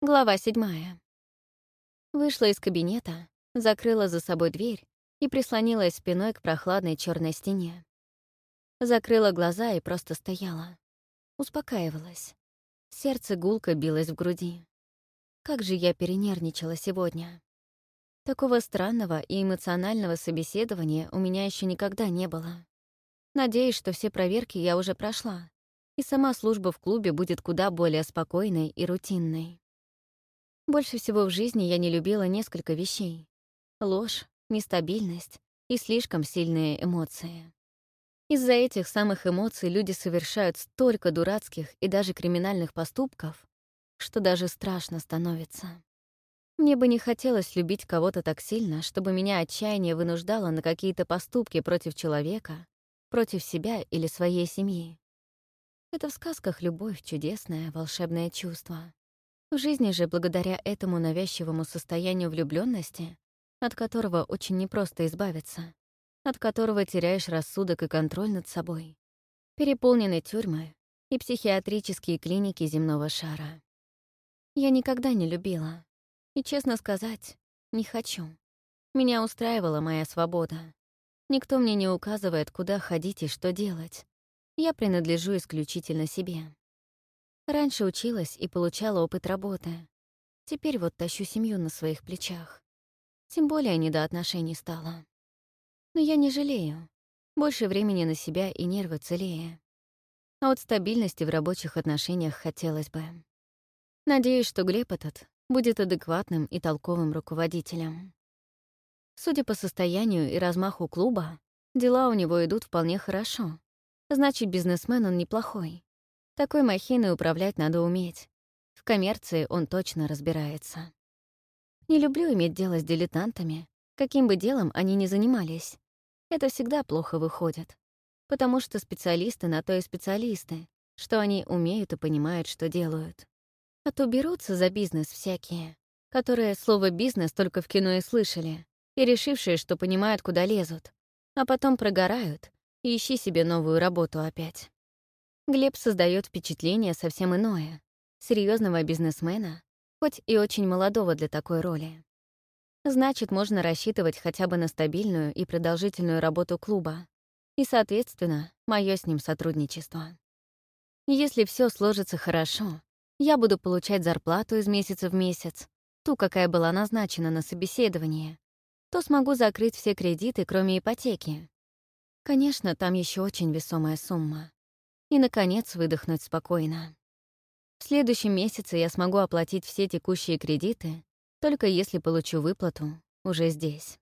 Глава седьмая. Вышла из кабинета, закрыла за собой дверь и прислонилась спиной к прохладной черной стене. Закрыла глаза и просто стояла. Успокаивалась. Сердце гулко билось в груди. Как же я перенервничала сегодня. Такого странного и эмоционального собеседования у меня еще никогда не было. Надеюсь, что все проверки я уже прошла, и сама служба в клубе будет куда более спокойной и рутинной. Больше всего в жизни я не любила несколько вещей. Ложь, нестабильность и слишком сильные эмоции. Из-за этих самых эмоций люди совершают столько дурацких и даже криминальных поступков, что даже страшно становится. Мне бы не хотелось любить кого-то так сильно, чтобы меня отчаяние вынуждало на какие-то поступки против человека, против себя или своей семьи. Это в сказках любовь — чудесное, волшебное чувство. В жизни же, благодаря этому навязчивому состоянию влюбленности, от которого очень непросто избавиться, от которого теряешь рассудок и контроль над собой, переполнены тюрьмы и психиатрические клиники земного шара. Я никогда не любила. И, честно сказать, не хочу. Меня устраивала моя свобода. Никто мне не указывает, куда ходить и что делать. Я принадлежу исключительно себе. Раньше училась и получала опыт работы. Теперь вот тащу семью на своих плечах. Тем более не до отношений стало. Но я не жалею. Больше времени на себя и нервы целее. А вот стабильности в рабочих отношениях хотелось бы. Надеюсь, что Глеб этот будет адекватным и толковым руководителем. Судя по состоянию и размаху клуба, дела у него идут вполне хорошо. Значит, бизнесмен он неплохой. Такой махиной управлять надо уметь. В коммерции он точно разбирается. Не люблю иметь дело с дилетантами, каким бы делом они ни занимались. Это всегда плохо выходит. Потому что специалисты на то и специалисты, что они умеют и понимают, что делают. А то берутся за бизнес всякие, которые слово «бизнес» только в кино и слышали, и решившие, что понимают, куда лезут, а потом прогорают и ищи себе новую работу опять. Глеб создает впечатление совсем иное — серьезного бизнесмена, хоть и очень молодого для такой роли. Значит, можно рассчитывать хотя бы на стабильную и продолжительную работу клуба и, соответственно, мое с ним сотрудничество. Если все сложится хорошо, я буду получать зарплату из месяца в месяц, ту, какая была назначена на собеседование, то смогу закрыть все кредиты, кроме ипотеки. Конечно, там еще очень весомая сумма и, наконец, выдохнуть спокойно. В следующем месяце я смогу оплатить все текущие кредиты, только если получу выплату уже здесь.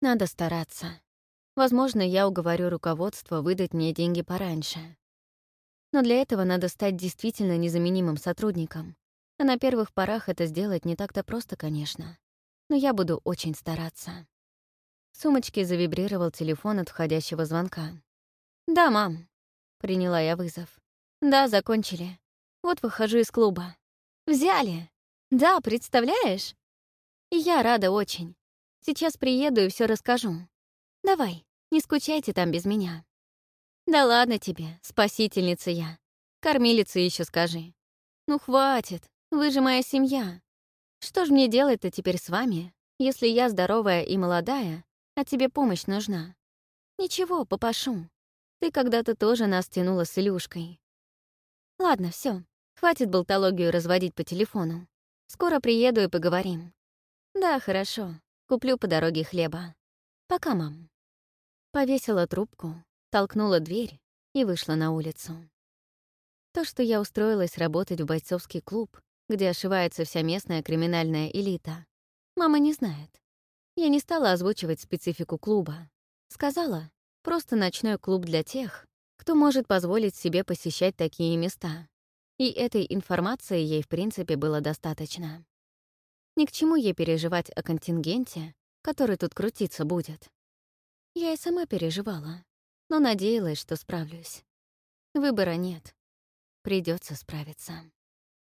Надо стараться. Возможно, я уговорю руководство выдать мне деньги пораньше. Но для этого надо стать действительно незаменимым сотрудником. А на первых порах это сделать не так-то просто, конечно. Но я буду очень стараться. В сумочке завибрировал телефон от входящего звонка. «Да, мам», Приняла я вызов. «Да, закончили. Вот выхожу из клуба». «Взяли? Да, представляешь?» Я рада очень. Сейчас приеду и все расскажу. Давай, не скучайте там без меня. Да ладно тебе, спасительница я. Кормилица еще скажи. Ну хватит, вы же моя семья. Что ж мне делать-то теперь с вами, если я здоровая и молодая, а тебе помощь нужна? Ничего, попашу. Ты когда-то тоже нас тянула с Илюшкой. Ладно, все, хватит болтологию разводить по телефону. Скоро приеду и поговорим. Да, хорошо. Куплю по дороге хлеба. Пока, мам. Повесила трубку, толкнула дверь и вышла на улицу. То, что я устроилась работать в бойцовский клуб, где ошивается вся местная криминальная элита, мама не знает. Я не стала озвучивать специфику клуба. Сказала, Просто ночной клуб для тех, кто может позволить себе посещать такие места. И этой информации ей, в принципе, было достаточно. Ни к чему ей переживать о контингенте, который тут крутиться будет. Я и сама переживала, но надеялась, что справлюсь. Выбора нет. Придется справиться.